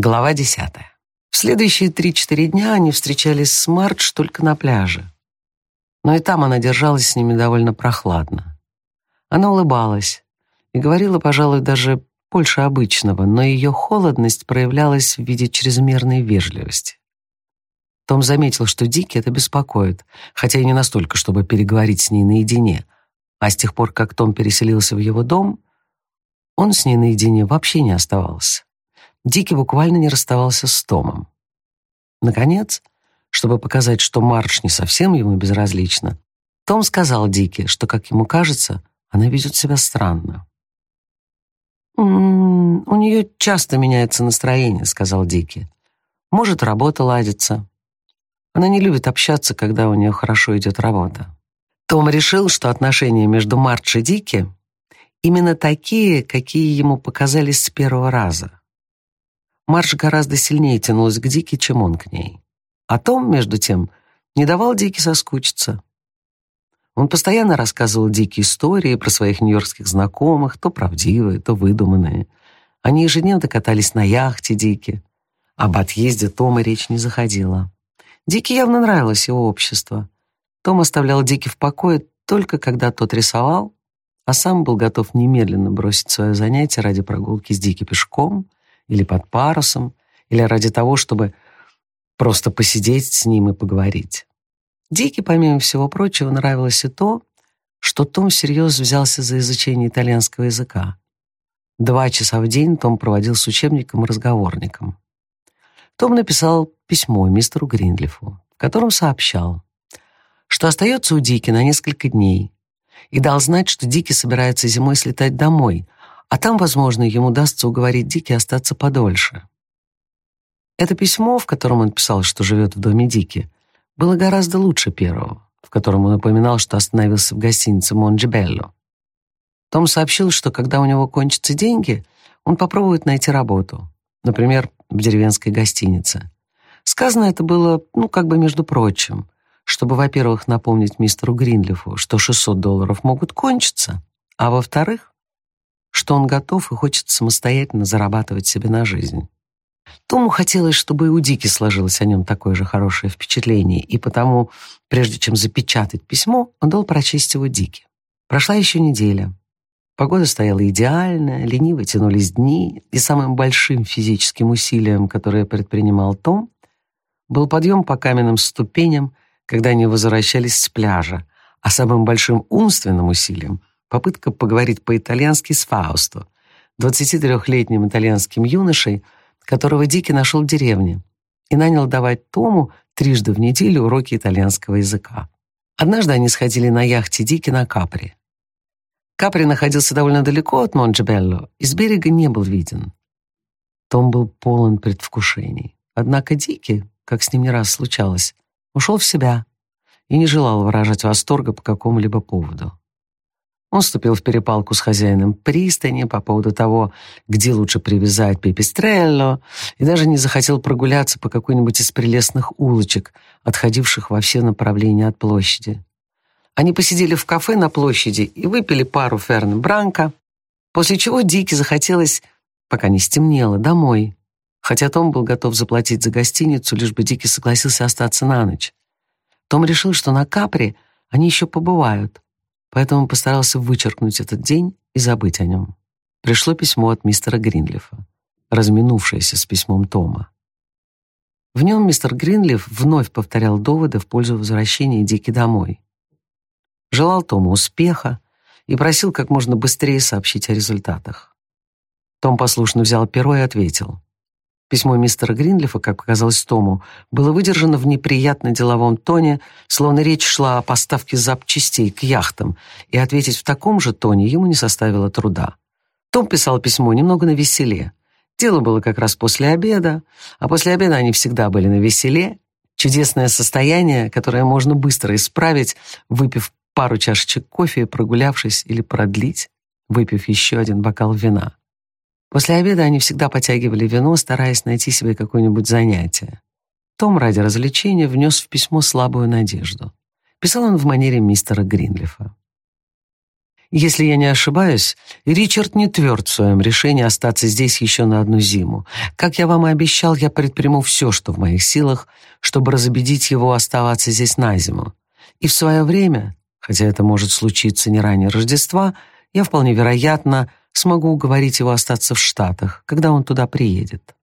Глава десятая. В следующие три-четыре дня они встречались с Мардж только на пляже. Но и там она держалась с ними довольно прохладно. Она улыбалась и говорила, пожалуй, даже больше обычного, но ее холодность проявлялась в виде чрезмерной вежливости. Том заметил, что Дики это беспокоит, хотя и не настолько, чтобы переговорить с ней наедине. А с тех пор, как Том переселился в его дом, он с ней наедине вообще не оставался. Дики буквально не расставался с Томом. Наконец, чтобы показать, что Марш не совсем ему безразлична, Том сказал Дики, что, как ему кажется, она ведет себя странно. «М -м, «У нее часто меняется настроение», — сказал Дики. «Может, работа ладится. Она не любит общаться, когда у нее хорошо идет работа». Том решил, что отношения между Мардж и Дики именно такие, какие ему показались с первого раза. Марш гораздо сильнее тянулась к Дике, чем он к ней. А Том, между тем, не давал Дике соскучиться. Он постоянно рассказывал Дике истории про своих нью-йоркских знакомых, то правдивые, то выдуманные. Они ежедневно катались на яхте Дике. Об отъезде Тома речь не заходила. Дике явно нравилось его общество. Том оставлял Дике в покое только когда тот рисовал, а сам был готов немедленно бросить свое занятие ради прогулки с Дике пешком — или под парусом, или ради того, чтобы просто посидеть с ним и поговорить. Дике, помимо всего прочего, нравилось и то, что Том всерьез взялся за изучение итальянского языка. Два часа в день Том проводил с учебником и разговорником. Том написал письмо мистеру Гринлифу, в котором сообщал, что остается у Дики на несколько дней и дал знать, что Дики собирается зимой слетать домой, а там, возможно, ему удастся уговорить Дики остаться подольше. Это письмо, в котором он писал, что живет в доме Дики, было гораздо лучше первого, в котором он упоминал, что остановился в гостинице Монджибелло. Том сообщил, что когда у него кончатся деньги, он попробует найти работу, например, в деревенской гостинице. Сказано это было, ну, как бы между прочим, чтобы, во-первых, напомнить мистеру Гринлифу, что 600 долларов могут кончиться, а во-вторых, что он готов и хочет самостоятельно зарабатывать себе на жизнь. Тому хотелось, чтобы и у Дики сложилось о нем такое же хорошее впечатление, и потому, прежде чем запечатать письмо, он дал прочесть его Дике. Прошла еще неделя. Погода стояла идеальная, лениво тянулись дни, и самым большим физическим усилием, которое предпринимал Том, был подъем по каменным ступеням, когда они возвращались с пляжа, а самым большим умственным усилием попытка поговорить по-итальянски с Фаусто, 23-летним итальянским юношей, которого Дики нашел в деревне, и нанял давать Тому трижды в неделю уроки итальянского языка. Однажды они сходили на яхте Дики на Капри. Капри находился довольно далеко от Монджебелло, и с берега не был виден. Том был полон предвкушений. Однако Дики, как с ним не раз случалось, ушел в себя и не желал выражать восторга по какому-либо поводу. Он вступил в перепалку с хозяином пристани по поводу того, где лучше привязать пепистрелло, и даже не захотел прогуляться по какой-нибудь из прелестных улочек, отходивших во все направления от площади. Они посидели в кафе на площади и выпили пару ферн бранка, после чего Дике захотелось, пока не стемнело, домой, хотя Том был готов заплатить за гостиницу, лишь бы Дики согласился остаться на ночь. Том решил, что на Капри они еще побывают — поэтому постарался вычеркнуть этот день и забыть о нем. Пришло письмо от мистера Гринлифа, разминувшееся с письмом Тома. В нем мистер Гринлиф вновь повторял доводы в пользу возвращения Дики домой. Желал Тому успеха и просил как можно быстрее сообщить о результатах. Том послушно взял перо и ответил. Письмо мистера Гринлифа, как показалось Тому, было выдержано в неприятно деловом тоне, словно речь шла о поставке запчастей к яхтам, и ответить в таком же тоне ему не составило труда. Том писал письмо немного на веселе. Дело было как раз после обеда, а после обеда они всегда были на веселе. Чудесное состояние, которое можно быстро исправить, выпив пару чашечек кофе, прогулявшись или продлить, выпив еще один бокал вина. После обеда они всегда потягивали вино, стараясь найти себе какое-нибудь занятие. Том ради развлечения внес в письмо слабую надежду. Писал он в манере мистера Гринлифа. Если я не ошибаюсь, Ричард не тверд в своем решении остаться здесь еще на одну зиму. Как я вам и обещал, я предприму все, что в моих силах, чтобы разубедить его оставаться здесь на зиму. И в свое время, хотя это может случиться не ранее Рождества, я вполне вероятно смогу уговорить его остаться в Штатах, когда он туда приедет.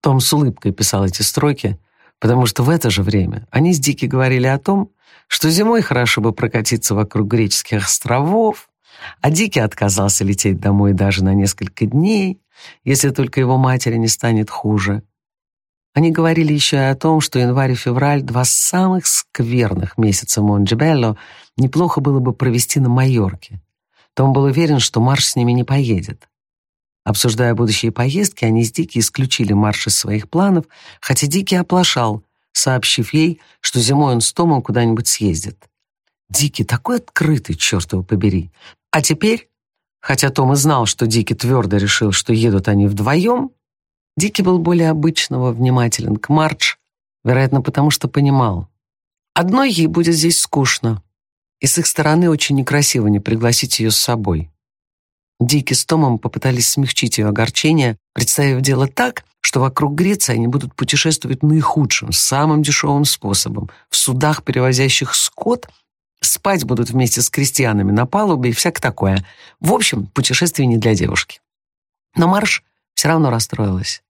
Том с улыбкой писал эти строки, потому что в это же время они с Дики говорили о том, что зимой хорошо бы прокатиться вокруг греческих островов, а Дики отказался лететь домой даже на несколько дней, если только его матери не станет хуже. Они говорили еще и о том, что январь и февраль — два самых скверных месяца Монджебелло, неплохо было бы провести на Майорке. Том был уверен, что Марш с ними не поедет. Обсуждая будущие поездки, они с Дики исключили Марш из своих планов, хотя Дики оплошал, сообщив ей, что зимой он с Томом куда-нибудь съездит. Дики такой открытый, черт его побери. А теперь, хотя Том и знал, что Дики твердо решил, что едут они вдвоем, Дики был более обычного внимателен к Мардж, вероятно, потому что понимал. Одной ей будет здесь скучно, и с их стороны очень некрасиво не пригласить ее с собой. Дики с Томом попытались смягчить ее огорчение, представив дело так, что вокруг Греции они будут путешествовать наихудшим, самым дешевым способом, в судах, перевозящих скот, спать будут вместе с крестьянами на палубе и всякое такое. В общем, путешествие не для девушки. Но Марш все равно расстроилась.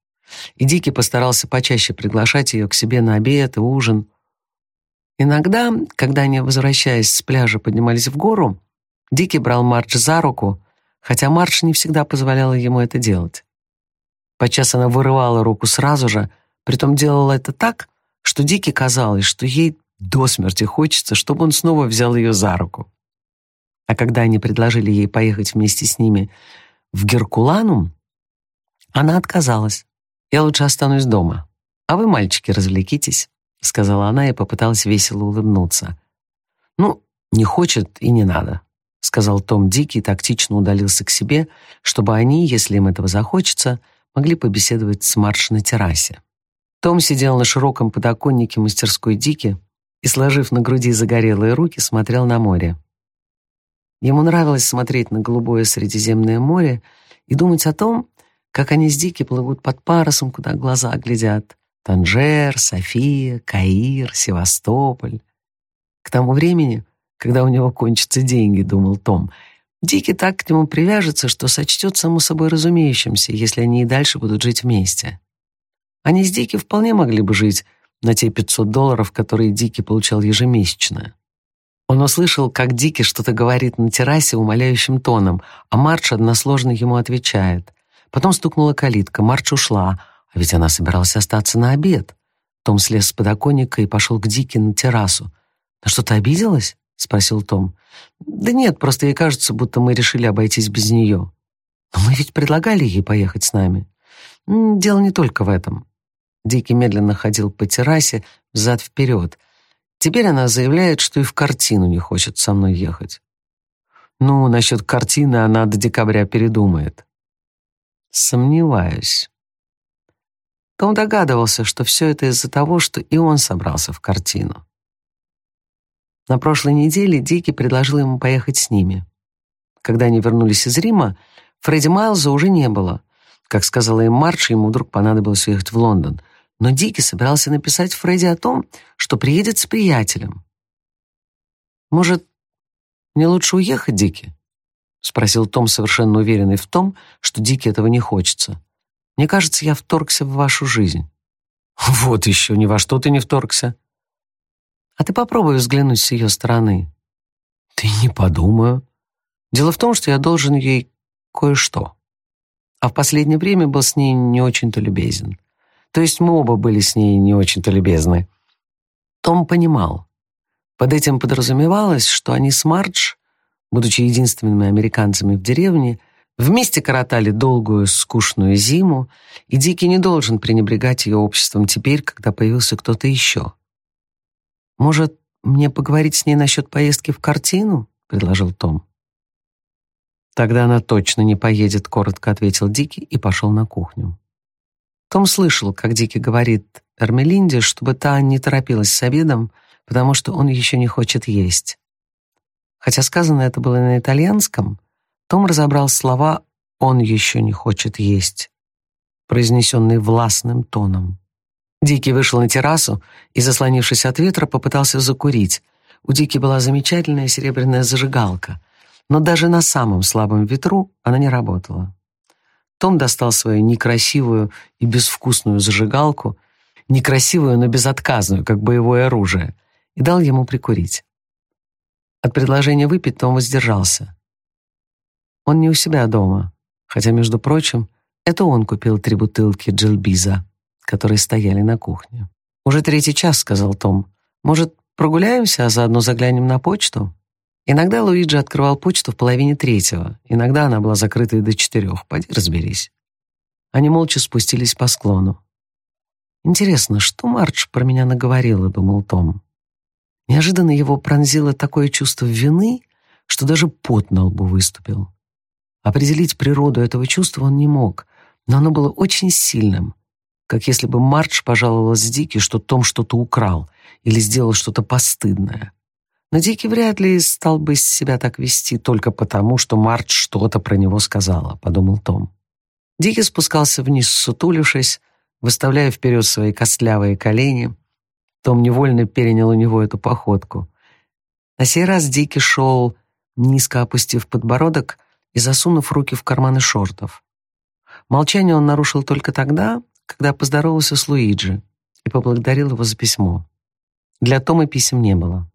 И Дики постарался почаще приглашать ее к себе на обед и ужин. Иногда, когда они, возвращаясь с пляжа, поднимались в гору, Дики брал Марч за руку, хотя Марч не всегда позволяла ему это делать. Подчас она вырывала руку сразу же, притом делала это так, что Дике казалось, что ей до смерти хочется, чтобы он снова взял ее за руку. А когда они предложили ей поехать вместе с ними в Геркуланум, она отказалась. «Я лучше останусь дома. А вы, мальчики, развлекитесь», — сказала она и попыталась весело улыбнуться. «Ну, не хочет и не надо», — сказал Том Дикий и тактично удалился к себе, чтобы они, если им этого захочется, — могли побеседовать с Марш на террасе. Том сидел на широком подоконнике мастерской Дики и, сложив на груди загорелые руки, смотрел на море. Ему нравилось смотреть на голубое Средиземное море и думать о том, как они с Дики плывут под парусом, куда глаза глядят. Танжер, София, Каир, Севастополь. К тому времени, когда у него кончатся деньги, думал Том, Дики так к нему привяжется, что сочтет само собой разумеющимся, если они и дальше будут жить вместе. Они с Дики вполне могли бы жить на те 500 долларов, которые Дики получал ежемесячно. Он услышал, как Дики что-то говорит на террасе умоляющим тоном, а Марч односложно ему отвечает. Потом стукнула калитка, Марч ушла, а ведь она собиралась остаться на обед. Том слез с подоконника и пошел к Дики на террасу. «На что ты обиделась?» — спросил Том. «Да нет, просто ей кажется, будто мы решили обойтись без нее. Но мы ведь предлагали ей поехать с нами. Дело не только в этом». Дикий медленно ходил по террасе взад-вперед. Теперь она заявляет, что и в картину не хочет со мной ехать. Ну, насчет картины она до декабря передумает. Сомневаюсь. Том догадывался, что все это из-за того, что и он собрался в картину. На прошлой неделе Дики предложил ему поехать с ними. Когда они вернулись из Рима, Фредди Майлза уже не было. Как сказала им Марч, ему вдруг понадобилось уехать в Лондон. Но Дики собирался написать Фредди о том, что приедет с приятелем. «Может, мне лучше уехать, Дики?» — спросил Том, совершенно уверенный в том, что Дики этого не хочется. «Мне кажется, я вторгся в вашу жизнь». «Вот еще, ни во что ты не вторгся», а ты попробуй взглянуть с ее стороны. Ты не подумаю. Дело в том, что я должен ей кое-что. А в последнее время был с ней не очень-то любезен. То есть мы оба были с ней не очень-то любезны. Том понимал. Под этим подразумевалось, что они с Мардж, будучи единственными американцами в деревне, вместе коротали долгую, скучную зиму, и Дикий не должен пренебрегать ее обществом теперь, когда появился кто-то еще. «Может, мне поговорить с ней насчет поездки в картину?» — предложил Том. «Тогда она точно не поедет», — коротко ответил Дики и пошел на кухню. Том слышал, как Дики говорит Эрмелинде, чтобы та не торопилась с обедом, потому что он еще не хочет есть. Хотя сказано это было на итальянском, том разобрал слова «он еще не хочет есть», произнесенные властным тоном. Дикий вышел на террасу и, заслонившись от ветра, попытался закурить. У Дики была замечательная серебряная зажигалка, но даже на самом слабом ветру она не работала. Том достал свою некрасивую и безвкусную зажигалку, некрасивую, но безотказную, как боевое оружие, и дал ему прикурить. От предложения выпить Том воздержался. Он не у себя дома, хотя, между прочим, это он купил три бутылки джелбиза, которые стояли на кухне. «Уже третий час», — сказал Том. «Может, прогуляемся, а заодно заглянем на почту?» Иногда Луиджи открывал почту в половине третьего, иногда она была закрыта до четырех. Пойди разберись. Они молча спустились по склону. «Интересно, что Мардж про меня наговорила?» — думал Том. Неожиданно его пронзило такое чувство вины, что даже пот на лбу выступил. Определить природу этого чувства он не мог, но оно было очень сильным, как если бы Мардж пожаловалась Дике, что Том что-то украл или сделал что-то постыдное. Но Дикий вряд ли стал бы себя так вести только потому, что Марч что-то про него сказала, подумал Том. Дикий спускался вниз, сутулившись, выставляя вперед свои костлявые колени. Том невольно перенял у него эту походку. На сей раз Дикий шел, низко опустив подбородок и засунув руки в карманы шортов. Молчание он нарушил только тогда, когда поздоровался с Луиджи и поблагодарил его за письмо. Для Тома писем не было.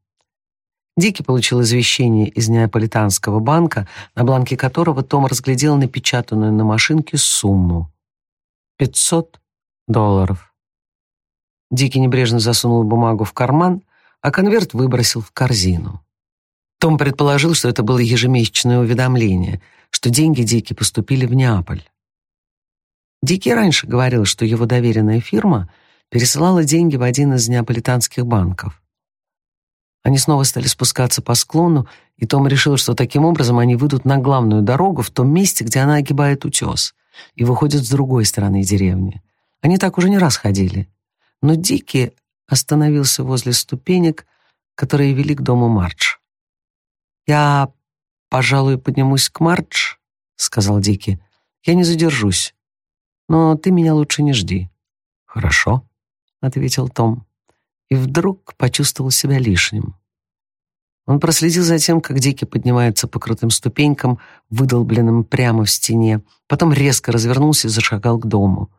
Дики получил извещение из Неаполитанского банка, на бланке которого Том разглядел напечатанную на машинке сумму. 500 долларов. Дики небрежно засунул бумагу в карман, а конверт выбросил в корзину. Том предположил, что это было ежемесячное уведомление, что деньги Дики поступили в Неаполь. Дики раньше говорил, что его доверенная фирма пересылала деньги в один из неаполитанских банков. Они снова стали спускаться по склону, и Том решил, что таким образом они выйдут на главную дорогу в том месте, где она огибает утес, и выходят с другой стороны деревни. Они так уже не раз ходили. Но Дики остановился возле ступенек, которые вели к дому Мардж. «Я, пожалуй, поднимусь к Мардж», — сказал Дики. «Я не задержусь, но ты меня лучше не жди». «Хорошо», — ответил Том и вдруг почувствовал себя лишним. Он проследил за тем, как Дикий поднимается по крутым ступенькам, выдолбленным прямо в стене, потом резко развернулся и зашагал к дому.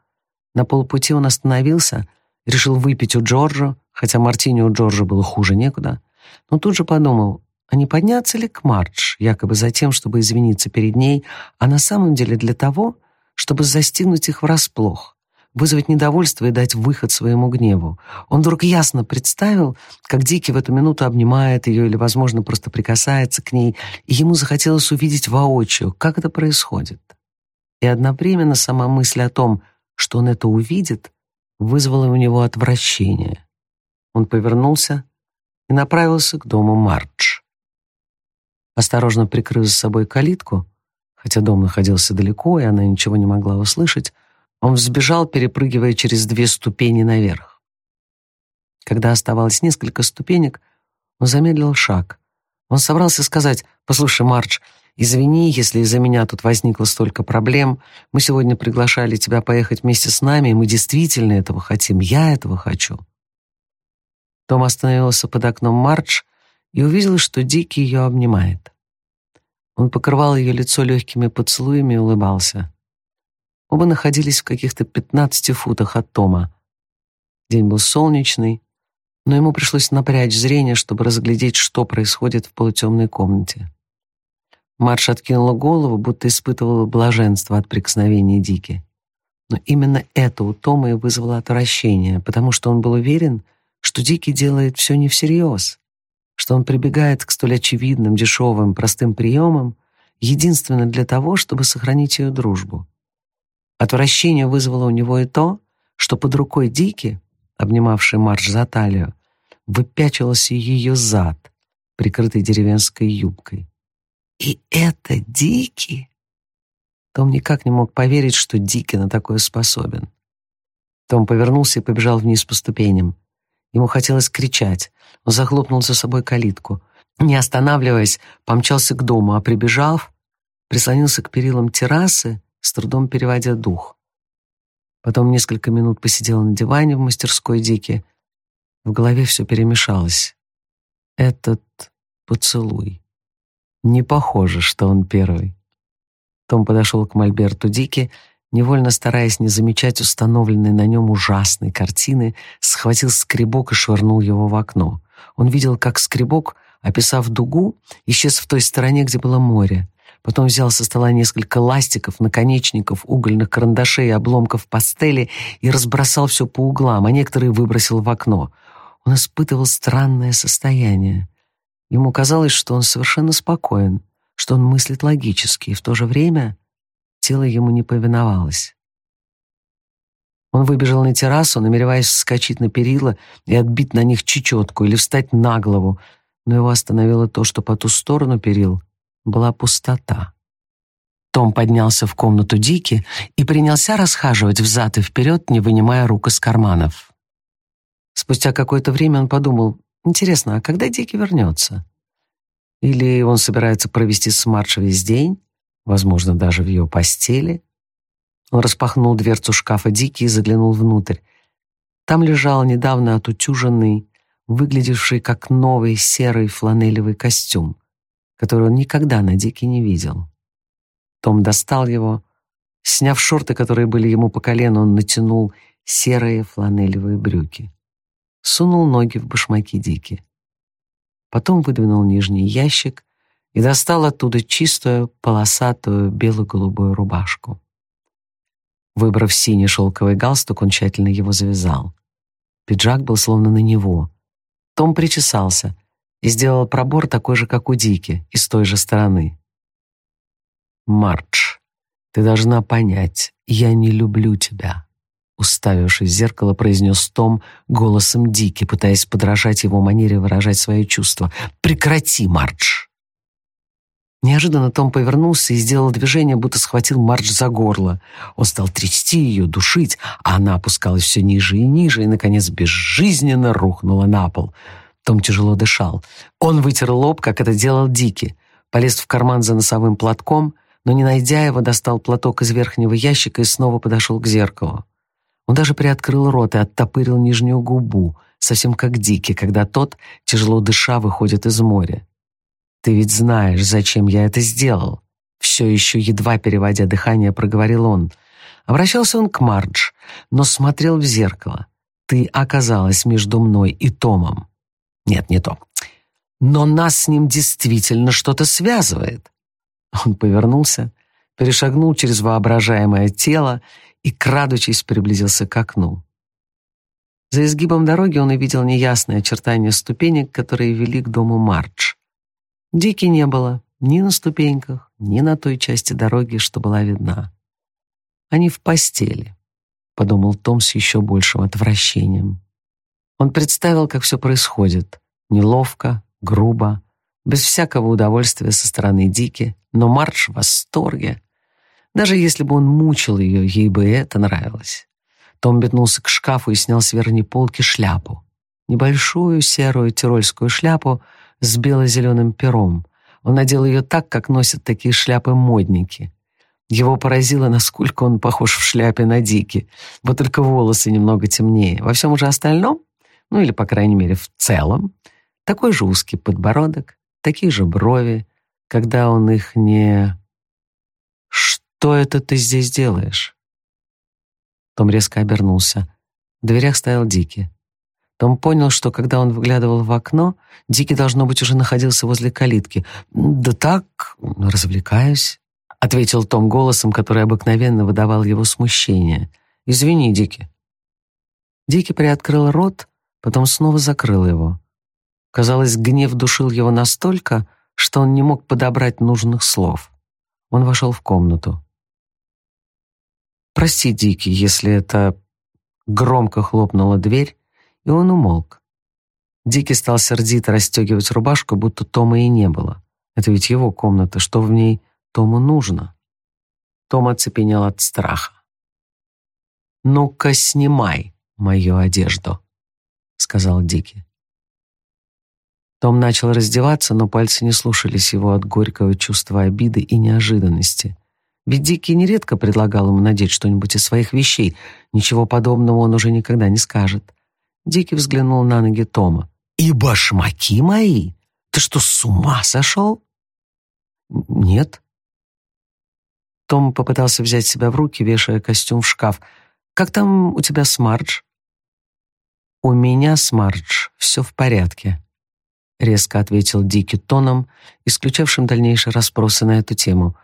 На полпути он остановился, решил выпить у Джорджа, хотя мартини у Джорджа было хуже некуда, но тут же подумал, а не подняться ли к Мардж, якобы за тем, чтобы извиниться перед ней, а на самом деле для того, чтобы застигнуть их врасплох вызвать недовольство и дать выход своему гневу. Он вдруг ясно представил, как Дикий в эту минуту обнимает ее или, возможно, просто прикасается к ней, и ему захотелось увидеть воочию, как это происходит. И одновременно сама мысль о том, что он это увидит, вызвала у него отвращение. Он повернулся и направился к дому Мардж. Осторожно прикрыв за собой калитку, хотя дом находился далеко, и она ничего не могла услышать, он взбежал, перепрыгивая через две ступени наверх. Когда оставалось несколько ступенек, он замедлил шаг. Он собрался сказать, «Послушай, Мардж, извини, если из-за меня тут возникло столько проблем. Мы сегодня приглашали тебя поехать вместе с нами, и мы действительно этого хотим. Я этого хочу». Том остановился под окном Мардж и увидел, что Дикий ее обнимает. Он покрывал ее лицо легкими поцелуями и улыбался. Оба находились в каких-то 15 футах от Тома. День был солнечный, но ему пришлось напрячь зрение, чтобы разглядеть, что происходит в полутемной комнате. Марш откинула голову, будто испытывала блаженство от прикосновения Дики. Но именно это у Тома и вызвало отвращение, потому что он был уверен, что Дики делает все не всерьез, что он прибегает к столь очевидным, дешевым, простым приемам единственно для того, чтобы сохранить ее дружбу. Отвращение вызвало у него и то, что под рукой Дики, обнимавший Марш за талию, выпячивался ее зад, прикрытый деревенской юбкой. И это Дики? Том никак не мог поверить, что Дики на такое способен. Том повернулся и побежал вниз по ступеням. Ему хотелось кричать. Он захлопнул за собой калитку. Не останавливаясь, помчался к дому, а прибежав, прислонился к перилам террасы, с трудом переводя дух. Потом несколько минут посидел на диване в мастерской Дики. В голове все перемешалось. Этот поцелуй. Не похоже, что он первый. Том подошел к Мольберту Дики, невольно стараясь не замечать установленной на нем ужасной картины, схватил скребок и швырнул его в окно. Он видел, как скребок, описав дугу, исчез в той стороне, где было море. Потом взял со стола несколько ластиков, наконечников, угольных карандашей и обломков пастели и разбросал все по углам, а некоторые выбросил в окно. Он испытывал странное состояние. Ему казалось, что он совершенно спокоен, что он мыслит логически, и в то же время тело ему не повиновалось. Он выбежал на террасу, намереваясь вскочить на перила и отбить на них чечетку или встать на голову, но его остановило то, что по ту сторону перил была пустота. Том поднялся в комнату Дики и принялся расхаживать взад и вперед, не вынимая рук из карманов. Спустя какое-то время он подумал, интересно, а когда Дики вернется? Или он собирается провести с Мардж весь день, возможно, даже в ее постели? Он распахнул дверцу шкафа Дики и заглянул внутрь. Там лежал недавно отутюженный, выглядевший как новый серый фланелевый костюм который он никогда на Дике не видел. Том достал его. Сняв шорты, которые были ему по колену, он натянул серые фланелевые брюки. Сунул ноги в башмаки Дики. Потом выдвинул нижний ящик и достал оттуда чистую, полосатую, бело-голубую рубашку. Выбрав синий шелковый галстук, он тщательно его завязал. Пиджак был словно на него. Том причесался, и сделал пробор такой же, как у Дики, и с той же стороны. «Мардж, ты должна понять, я не люблю тебя», уставившись в зеркало, произнес Том голосом Дики, пытаясь подражать его манере выражать свои чувства. «Прекрати, Мардж!» Неожиданно Том повернулся и сделал движение, будто схватил Мардж за горло. Он стал трясти ее, душить, а она опускалась все ниже и ниже и, наконец, безжизненно рухнула на пол — том тяжело дышал. Он вытер лоб, как это делал Дики, полез в карман за носовым платком, но, не найдя его, достал платок из верхнего ящика и снова подошел к зеркалу. Он даже приоткрыл рот и оттопырил нижнюю губу, совсем как Дики, когда тот, тяжело дыша, выходит из моря. «Ты ведь знаешь, зачем я это сделал?» Все еще едва переводя дыхание, проговорил он. Обращался он к Мардж, но смотрел в зеркало. «Ты оказалась между мной и Томом. Нет, не то. Но нас с ним действительно что-то связывает. Он повернулся, перешагнул через воображаемое тело и, крадучись, приблизился к окну. За изгибом дороги он увидел неясные очертания ступенек, которые вели к дому Мардж. Дики не было ни на ступеньках, ни на той части дороги, что была видна. Они в постели, подумал Том с еще большим отвращением. Он представил, как все происходит. Неловко, грубо, без всякого удовольствия со стороны Дики, но Мардж в восторге. Даже если бы он мучил ее, ей бы это нравилось. Том метнулся к шкафу и снял с верхней полки шляпу. Небольшую серую тирольскую шляпу с бело-зеленым пером. Он надел ее так, как носят такие шляпы модники. Его поразило, насколько он похож в шляпе на Дики. Вот только волосы немного темнее. Во всем уже остальном ну или, по крайней мере, в целом, такой же узкий подбородок, такие же брови, когда он их не... «Что это ты здесь делаешь?» Том резко обернулся. В дверях стоял Дики. Том понял, что когда он выглядывал в окно, Дики, должно быть, уже находился возле калитки. «Да так, развлекаюсь», — ответил Том голосом, который обыкновенно выдавал его смущение. «Извини, Дики». Дики приоткрыл рот, потом снова закрыл его. Казалось, гнев душил его настолько, что он не мог подобрать нужных слов. Он вошел в комнату. «Прости, Дикий, если это...» Громко хлопнула дверь, и он умолк. Дикий стал сердито расстегивать рубашку, будто Тома и не было. Это ведь его комната, что в ней Тому нужно? Том оцепенел от страха. «Ну-ка, снимай мою одежду», — сказал Дики. Том начал раздеваться, но пальцы не слушались его от горького чувства обиды и неожиданности. Ведь Дикий нередко предлагал ему надеть что-нибудь из своих вещей. Ничего подобного он уже никогда не скажет. Дикий взглянул на ноги Тома. «И башмаки мои? Ты что, с ума сошел?» «Нет». Том попытался взять себя в руки, вешая костюм в шкаф. «Как там у тебя с Мардж?» «У меня с Мардж все в порядке», — резко ответил Дикий тоном, исключавшим дальнейшие расспросы на эту тему.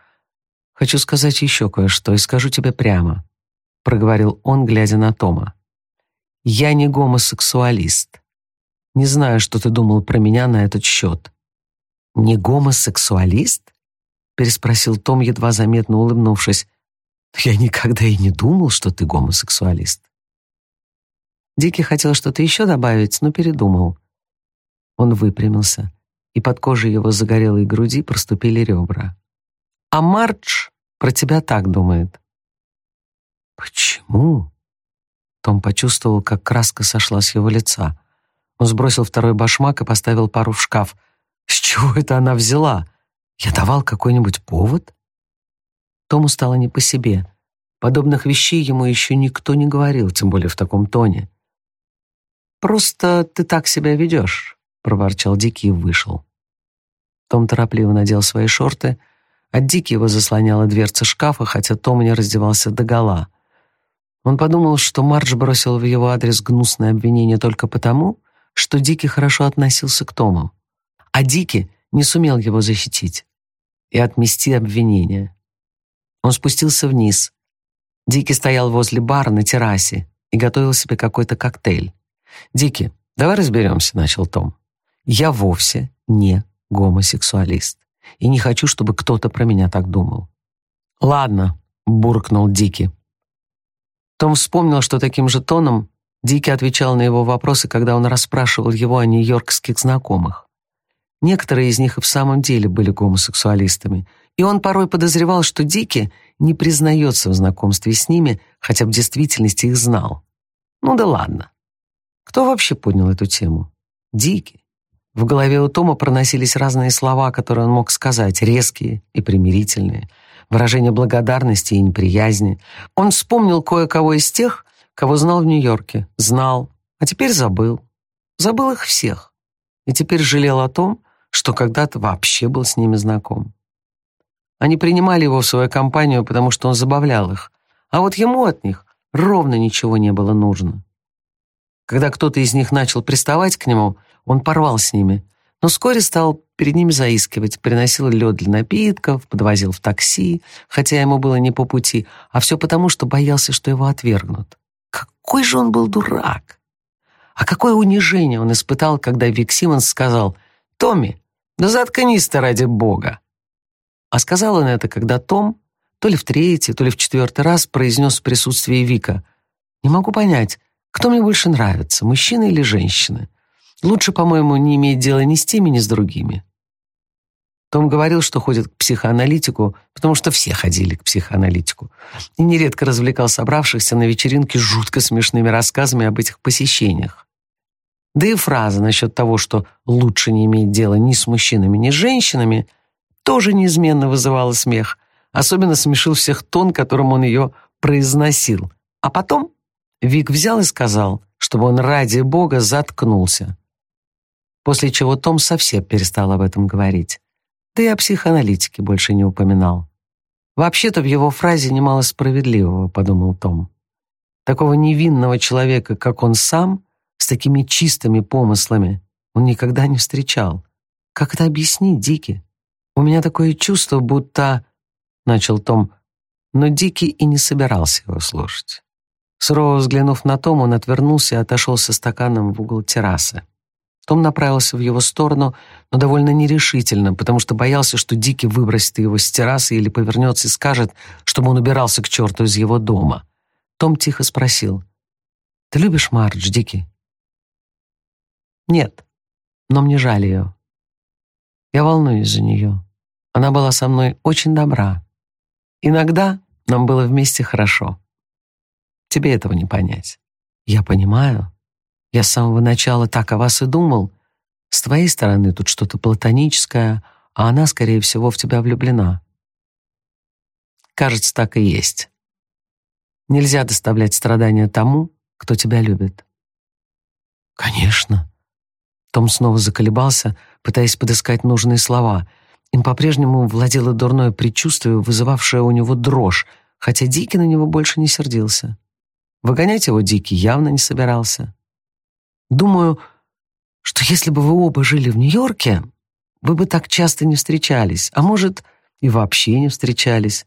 «Хочу сказать еще кое-что и скажу тебе прямо», — проговорил он, глядя на Тома. «Я не гомосексуалист. Не знаю, что ты думал про меня на этот счет». «Не гомосексуалист?» — переспросил Том, едва заметно улыбнувшись. «Я никогда и не думал, что ты гомосексуалист». Дикий хотел что-то еще добавить, но передумал. Он выпрямился, и под кожей его загорелой груди проступили ребра. «А Мардж про тебя так думает». «Почему?» Том почувствовал, как краска сошла с его лица. Он сбросил второй башмак и поставил пару в шкаф. «С чего это она взяла? Я давал какой-нибудь повод?» Тому стало не по себе. Подобных вещей ему еще никто не говорил, тем более в таком тоне. «Просто ты так себя ведешь», — проворчал Дикий и вышел. Том торопливо надел свои шорты, а Дикий его заслоняла дверца шкафа, хотя Том не раздевался догола. Он подумал, что Мардж бросил в его адрес гнусное обвинение только потому, что Дикий хорошо относился к Тому, а Дикий не сумел его защитить и отмести обвинение. Он спустился вниз. Дикий стоял возле бара на террасе и готовил себе какой-то коктейль. «Дики, давай разберемся», — начал Том. «Я вовсе не гомосексуалист и не хочу, чтобы кто-то про меня так думал». «Ладно», — буркнул Дики. Том вспомнил, что таким же тоном Дики отвечал на его вопросы, когда он расспрашивал его о нью-йоркских знакомых. Некоторые из них и в самом деле были гомосексуалистами, и он порой подозревал, что Дики не признается в знакомстве с ними, хотя в действительности их знал. Ну да ладно. Кто вообще поднял эту тему? Дикий. В голове у Тома проносились разные слова, которые он мог сказать, резкие и примирительные, выражения благодарности и неприязни. Он вспомнил кое-кого из тех, кого знал в Нью-Йорке. Знал, а теперь забыл. Забыл их всех. И теперь жалел о том, что когда-то вообще был с ними знаком. Они принимали его в свою компанию, потому что он забавлял их, а вот ему от них ровно ничего не было нужно. Когда кто-то из них начал приставать к нему, он порвал с ними, но вскоре стал перед ними заискивать, приносил лед для напитков, подвозил в такси, хотя ему было не по пути, а все потому, что боялся, что его отвергнут. Какой же он был дурак! А какое унижение он испытал, когда Вик Симмонс сказал «Томми, да заткнись ты ради бога!» А сказал он это, когда Том то ли в третий, то ли в четвертый раз произнес в присутствии Вика «Не могу понять, кто мне больше нравится, мужчина или женщина? Лучше, по-моему, не иметь дела ни с теми, ни с другими. Том говорил, что ходит к психоаналитику, потому что все ходили к психоаналитику, и нередко развлекал собравшихся на вечеринке жутко смешными рассказами об этих посещениях. Да и фраза насчет того, что лучше не иметь дела ни с мужчинами, ни с женщинами, тоже неизменно вызывала смех. Особенно смешил всех тон, которым он ее произносил. А потом Вик взял и сказал, чтобы он ради бога заткнулся. После чего Том совсем перестал об этом говорить. Да и о психоаналитике больше не упоминал. Вообще-то в его фразе немало справедливого, подумал Том. Такого невинного человека, как он сам, с такими чистыми помыслами, он никогда не встречал. Как это объяснить, Дики? У меня такое чувство, будто... Начал Том, но Дики и не собирался его слушать. Сурово взглянув на Том, он отвернулся и отошел со стаканом в угол террасы. Том направился в его сторону, но довольно нерешительно, потому что боялся, что Дики выбросит его с террасы или повернется и скажет, чтобы он убирался к черту из его дома. Том тихо спросил, «Ты любишь Мардж, Дики?» «Нет, но мне жаль ее. Я волнуюсь за нее. Она была со мной очень добра. Иногда нам было вместе хорошо». Тебе этого не понять. Я понимаю. Я с самого начала так о вас и думал. С твоей стороны тут что-то платоническое, а она, скорее всего, в тебя влюблена. Кажется, так и есть. Нельзя доставлять страдания тому, кто тебя любит. Конечно. Том снова заколебался, пытаясь подыскать нужные слова. Им по-прежнему владело дурное предчувствие, вызывавшее у него дрожь, хотя Дикий на него больше не сердился. Выгонять его Дикий явно не собирался. Думаю, что если бы вы оба жили в Нью-Йорке, вы бы так часто не встречались, а может, и вообще не встречались.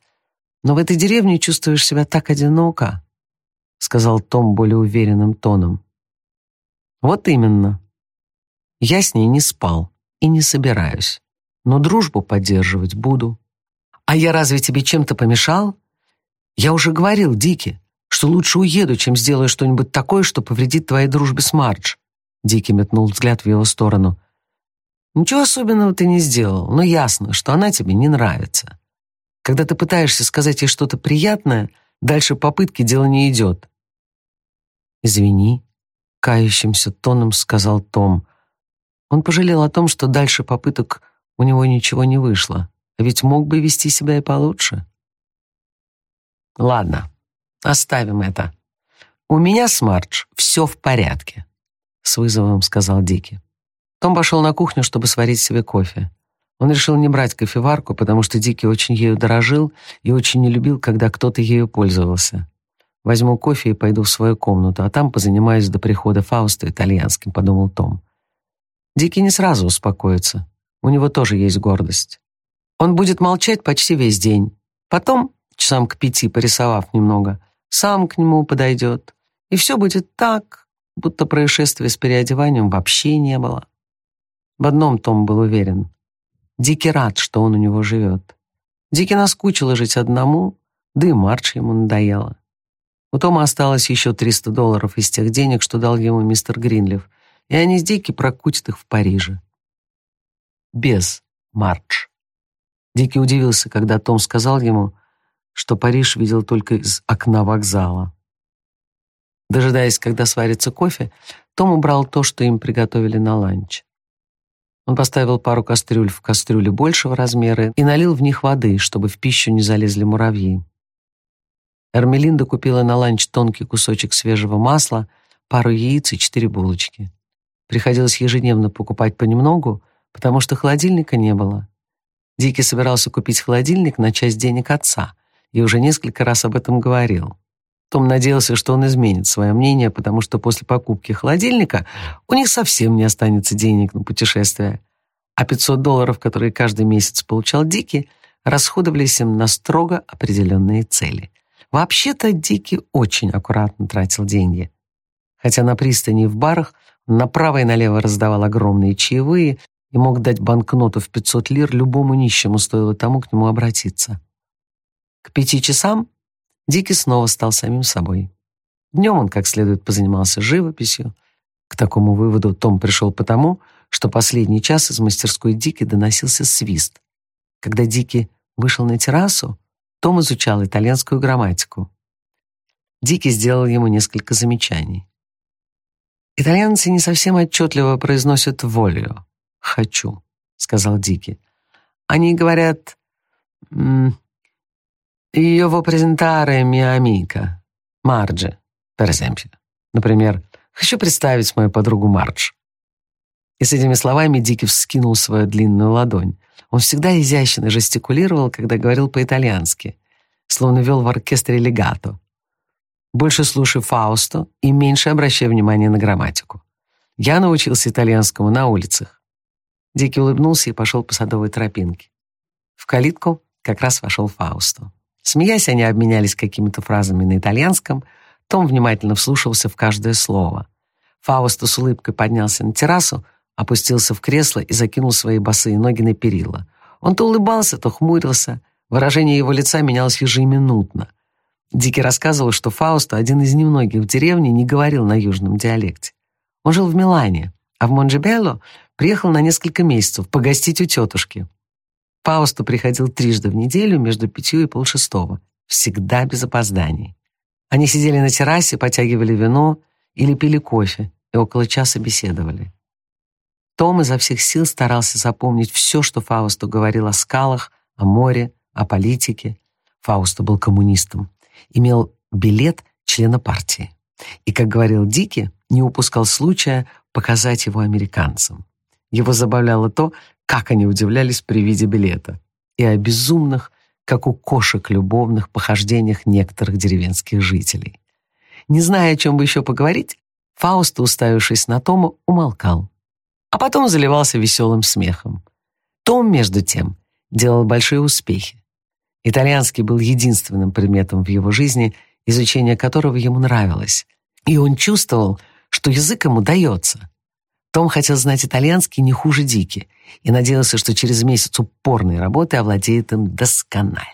Но в этой деревне чувствуешь себя так одиноко, сказал Том более уверенным тоном. Вот именно. Я с ней не спал и не собираюсь, но дружбу поддерживать буду. А я разве тебе чем-то помешал? Я уже говорил Дике, что лучше уеду, чем сделаю что-нибудь такое, что повредит твоей дружбе с Мардж. Дикий метнул взгляд в его сторону. Ничего особенного ты не сделал, но ясно, что она тебе не нравится. Когда ты пытаешься сказать ей что-то приятное, дальше попытки дело не идет. «Извини», — кающимся тоном сказал Том. Он пожалел о том, что дальше попыток у него ничего не вышло, а ведь мог бы вести себя и получше. «Ладно, оставим это. У меня с Мардж все в порядке», — с вызовом сказал Дики. Том пошел на кухню, чтобы сварить себе кофе. Он решил не брать кофеварку, потому что Дикий очень ею дорожил и очень не любил, когда кто-то ею пользовался. «Возьму кофе и пойду в свою комнату, а там позанимаюсь до прихода Фауста итальянским», — подумал Том. Дикий не сразу успокоится. У него тоже есть гордость. Он будет молчать почти весь день. Потом, часам к пяти, порисовав немного, сам к нему подойдет. И все будет так, будто происшествия с переодеванием вообще не было. В одном Том был уверен. Дикий рад, что он у него живет. Дикий наскучило жить одному, да и Марч ему надоело. У Тома осталось еще 300 долларов из тех денег, что дал ему мистер Гринлиф, и они с Дики прокутят их в Париже. Без Марч. Дикий удивился, когда Том сказал ему, что Париж видел только из окна вокзала. Дожидаясь, когда сварится кофе, Том убрал то, что им приготовили на ланч. Он поставил пару кастрюль в кастрюле большего размера и налил в них воды, чтобы в пищу не залезли муравьи. Эрмелинда купила на ланч тонкий кусочек свежего масла, пару яиц и четыре булочки. Приходилось ежедневно покупать понемногу, потому что холодильника не было. Дикки собирался купить холодильник на часть денег отца и уже несколько раз об этом говорил. Том надеялся, что он изменит свое мнение, потому что после покупки холодильника у них совсем не останется денег на путешествие. А 500 долларов, которые каждый месяц получал Дики, расходовались им на строго определенные цели. Вообще-то Дики очень аккуратно тратил деньги. Хотя на пристани в барах направо и налево раздавал огромные чаевые и мог дать банкноту в 500 лир любому нищему, стоило тому к нему обратиться. К пяти часам Дикий снова стал самим собой. Днем он как следует позанимался живописью. К такому выводу Том пришел потому, что последний час из мастерской Дики доносился свист. Когда Дики вышел на террасу, Том изучал итальянскую грамматику. Дики сделал ему несколько замечаний. Итальянцы не совсем отчетливо произносят волю. «Хочу», — сказал Дики. Они говорят Io vo presentare mia Марджи, per esempio. Например, «Хочу представить мою подругу Мардж». И с этими словами Дики вскинул свою длинную ладонь. Он всегда изящно жестикулировал, когда говорил по-итальянски, словно вел в оркестре легато. Больше слушай Фаусто и меньше обращай внимание на грамматику. Я научился итальянскому на улицах. Дики улыбнулся и пошел по садовой тропинке. В калитку как раз вошел Фаусто. Смеясь, они обменялись какими-то фразами на итальянском. Том внимательно вслушался в каждое слово. Фаусто с улыбкой поднялся на террасу, опустился в кресло и закинул свои босые ноги на перила. Он то улыбался, то хмурился. Выражение его лица менялось ежеминутно. Дикий рассказывал, что Фаусто, один из немногих в деревне, не говорил на южном диалекте. Он жил в Милане, а в Монджебелло приехал на несколько месяцев погостить у тетушки. Фаусту приходил трижды в неделю между пятью и полшестого, всегда без опозданий. Они сидели на террасе, потягивали вино или пили кофе и около часа беседовали. Том изо всех сил старался запомнить все, что Фаусту говорил о скалах, о море, о политике. Фаусту был коммунистом, имел билет члена партии. И, как говорил Дики, не упускал случая показать его американцам. Его забавляло то, как они удивлялись при виде билета, и о безумных, как у кошек, любовных похождениях некоторых деревенских жителей. Не зная, о чем бы еще поговорить, Фауст, уставившись на Тома, умолкал, а потом заливался веселым смехом. Том, между тем, делал большие успехи. Итальянский был единственным предметом в его жизни, изучение которого ему нравилось, и он чувствовал, что язык ему дается. Том хотел знать итальянский не хуже Дики и надеялся, что через месяц упорной работы овладеет им досконально.